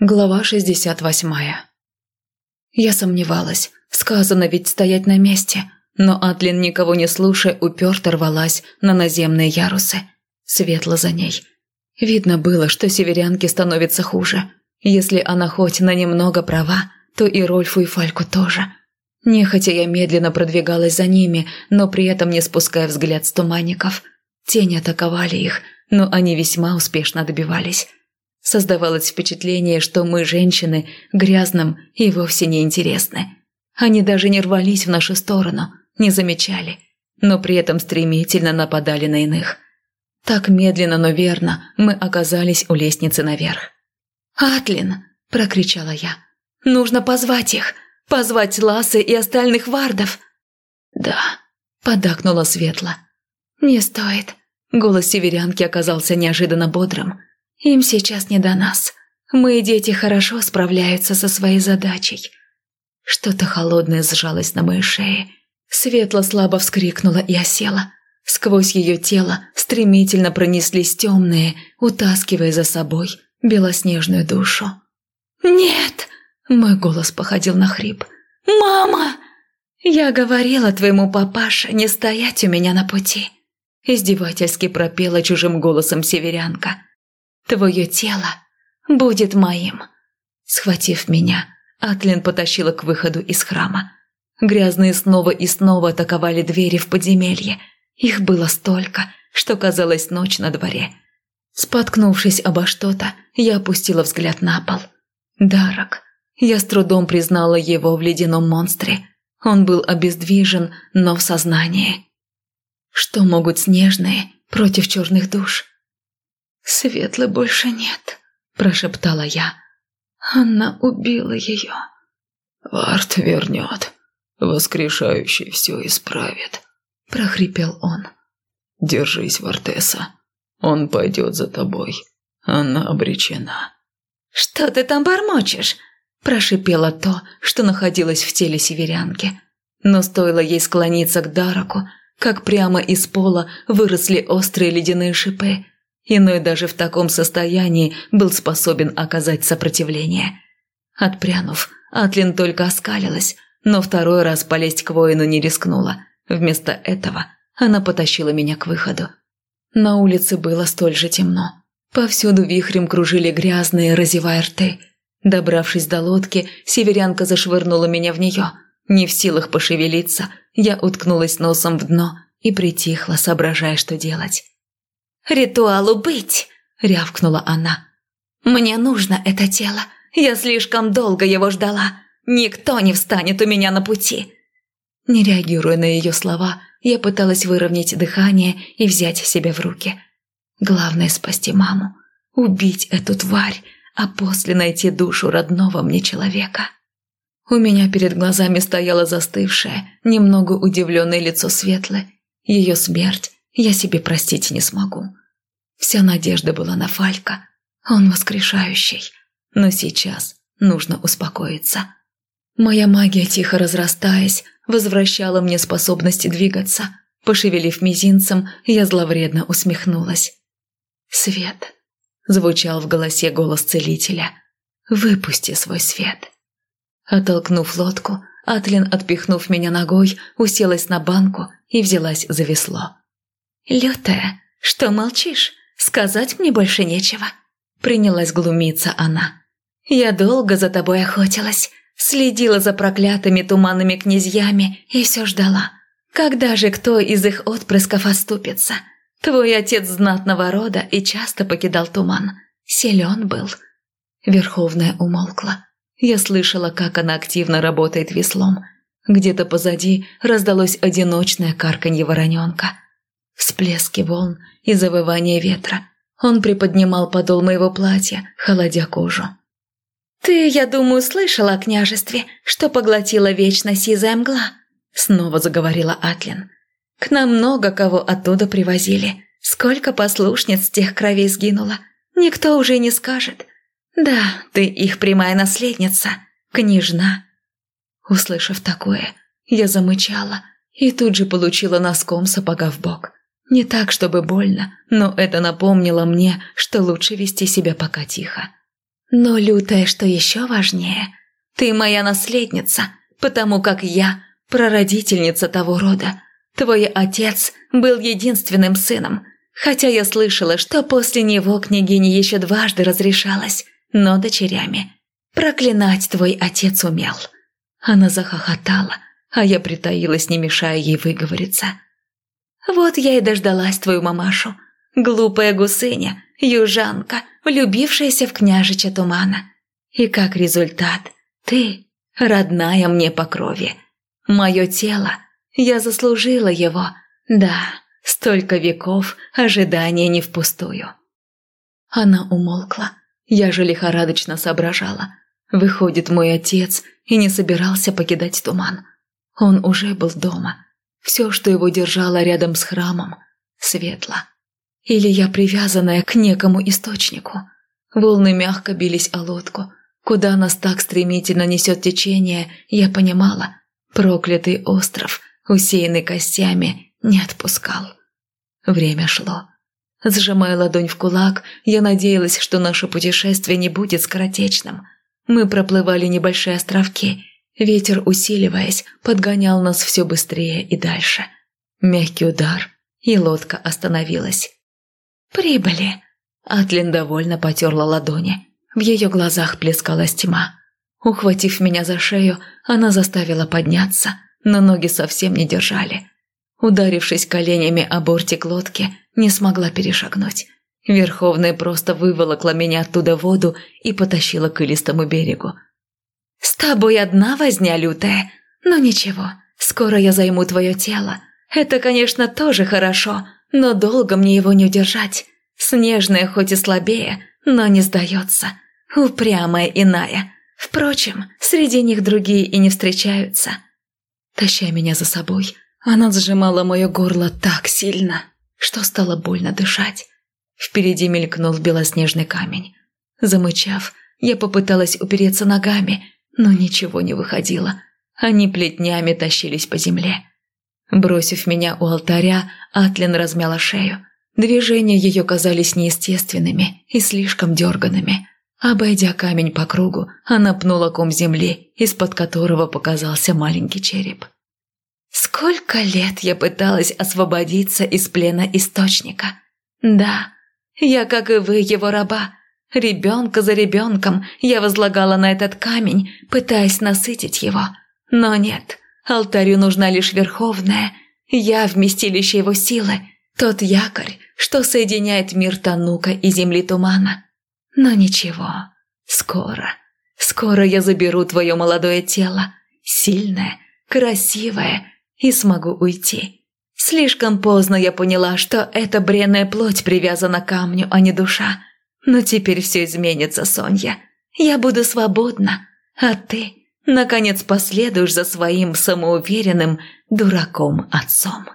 Глава 68 Я сомневалась. Сказано ведь стоять на месте. Но Атлин, никого не слушая, уперто рвалась на наземные ярусы. Светло за ней. Видно было, что северянке становится хуже. Если она хоть на немного права, то и Рольфу и Фальку тоже. Нехотя я медленно продвигалась за ними, но при этом не спуская взгляд с туманников. Тени атаковали их, но они весьма успешно добивались. Создавалось впечатление, что мы, женщины, грязным и вовсе не интересны. Они даже не рвались в нашу сторону, не замечали, но при этом стремительно нападали на иных. Так медленно, но верно мы оказались у лестницы наверх. «Атлин!» – прокричала я. «Нужно позвать их! Позвать Ласы и остальных вардов!» «Да», – подакнула Светла. «Не стоит». Голос северянки оказался неожиданно бодрым. Им сейчас не до нас. Мы, дети, хорошо справляются со своей задачей. Что-то холодное сжалось на моей шее. Светло слабо вскрикнула и осела. Сквозь ее тело стремительно пронеслись темные, утаскивая за собой белоснежную душу. «Нет!» – мой голос походил на хрип. «Мама!» «Я говорила твоему папаше не стоять у меня на пути», – издевательски пропела чужим голосом северянка. Твое тело будет моим». Схватив меня, Атлин потащила к выходу из храма. Грязные снова и снова атаковали двери в подземелье. Их было столько, что казалось ночь на дворе. Споткнувшись обо что-то, я опустила взгляд на пол. Дарок. Я с трудом признала его в ледяном монстре. Он был обездвижен, но в сознании. Что могут снежные против черных душ? Светлы больше нет», – прошептала я. «Она убила ее». «Варт вернет. Воскрешающий все исправит», – прохрипел он. «Держись, Вартеса. Он пойдет за тобой. Она обречена». «Что ты там бормочешь?» – прошипело то, что находилось в теле северянки. Но стоило ей склониться к Дараку, как прямо из пола выросли острые ледяные шипы – Иной даже в таком состоянии был способен оказать сопротивление. Отпрянув, Атлин только оскалилась, но второй раз полезть к воину не рискнула. Вместо этого она потащила меня к выходу. На улице было столь же темно. Повсюду вихрем кружили грязные, разевая рты. Добравшись до лодки, северянка зашвырнула меня в нее. Не в силах пошевелиться, я уткнулась носом в дно и притихла, соображая, что делать. «Ритуалу быть!» – рявкнула она. «Мне нужно это тело. Я слишком долго его ждала. Никто не встанет у меня на пути». Не реагируя на ее слова, я пыталась выровнять дыхание и взять себя в руки. Главное – спасти маму, убить эту тварь, а после найти душу родного мне человека. У меня перед глазами стояло застывшее, немного удивленное лицо Светлы. Ее смерть я себе простить не смогу. Вся надежда была на Фалька. Он воскрешающий. Но сейчас нужно успокоиться. Моя магия, тихо разрастаясь, возвращала мне способность двигаться. Пошевелив мизинцем, я зловредно усмехнулась. «Свет!» – звучал в голосе голос целителя. «Выпусти свой свет!» Оттолкнув лодку, Атлин, отпихнув меня ногой, уселась на банку и взялась за весло. «Лютая, что молчишь? Сказать мне больше нечего». Принялась глумиться она. «Я долго за тобой охотилась, следила за проклятыми туманными князьями и все ждала. Когда же кто из их отпрысков оступится? Твой отец знатного рода и часто покидал туман. Силен был». Верховная умолкла. Я слышала, как она активно работает веслом. Где-то позади раздалось одиночное карканье вороненка. Всплески волн и завывание ветра. Он приподнимал подол моего платья, холодя кожу. «Ты, я думаю, слышала о княжестве, что поглотила вечно сизая мгла?» Снова заговорила Атлин. «К нам много кого оттуда привозили. Сколько послушниц тех кровей сгинуло. Никто уже не скажет. Да, ты их прямая наследница, княжна». Услышав такое, я замычала и тут же получила носком сапога в бок. Не так, чтобы больно, но это напомнило мне, что лучше вести себя пока тихо. Но, лютая, что еще важнее, ты моя наследница, потому как я прародительница того рода. Твой отец был единственным сыном, хотя я слышала, что после него княгине еще дважды разрешалось, но дочерями. Проклинать твой отец умел. Она захохотала, а я притаилась, не мешая ей выговориться. Вот я и дождалась твою мамашу. Глупая гусыня, южанка, влюбившаяся в княжича Тумана. И как результат, ты, родная мне по крови. Мое тело, я заслужила его. Да, столько веков ожидания не впустую. Она умолкла. Я же лихорадочно соображала. Выходит, мой отец и не собирался покидать туман. Он уже был дома. Все, что его держало рядом с храмом, светло. Или я привязанная к некому источнику. Волны мягко бились о лодку. Куда нас так стремительно несет течение, я понимала. Проклятый остров, усеянный костями, не отпускал. Время шло. Сжимая ладонь в кулак, я надеялась, что наше путешествие не будет скоротечным – мы проплывали небольшие островки. Ветер, усиливаясь, подгонял нас все быстрее и дальше. Мягкий удар, и лодка остановилась. «Прибыли!» Атлин довольно потерла ладони. В ее глазах плескалась тьма. Ухватив меня за шею, она заставила подняться, но ноги совсем не держали. Ударившись коленями о бортик лодки, не смогла перешагнуть. Верховная просто выволокла меня оттуда воду и потащила к илистому берегу. «С тобой одна возня лютая, но ничего, скоро я займу твое тело. Это, конечно, тоже хорошо, но долго мне его не удержать. Снежная хоть и слабее, но не сдается. Упрямая иная. Впрочем, среди них другие и не встречаются». Таща меня за собой, она сжимала мое горло так сильно, что стало больно дышать. Впереди мелькнул белоснежный камень. Замычав, я попыталась упереться ногами, но ничего не выходило. Они плетнями тащились по земле. Бросив меня у алтаря, Атлин размяла шею. Движения ее казались неестественными и слишком дерганными. Обойдя камень по кругу, она пнула ком земли, из-под которого показался маленький череп. Сколько лет я пыталась освободиться из плена источника. Да, я, как и вы, его раба. Ребенка за ребенком я возлагала на этот камень, пытаясь насытить его. Но нет, алтарю нужна лишь верховная. Я вместилище его силы, тот якорь, что соединяет мир Танука и земли тумана. Но ничего, скоро, скоро я заберу твое молодое тело, сильное, красивое, и смогу уйти. Слишком поздно я поняла, что эта бренная плоть привязана к камню, а не душа. Но теперь все изменится, Соня. Я буду свободна, а ты, наконец, последуешь за своим самоуверенным дураком-отцом.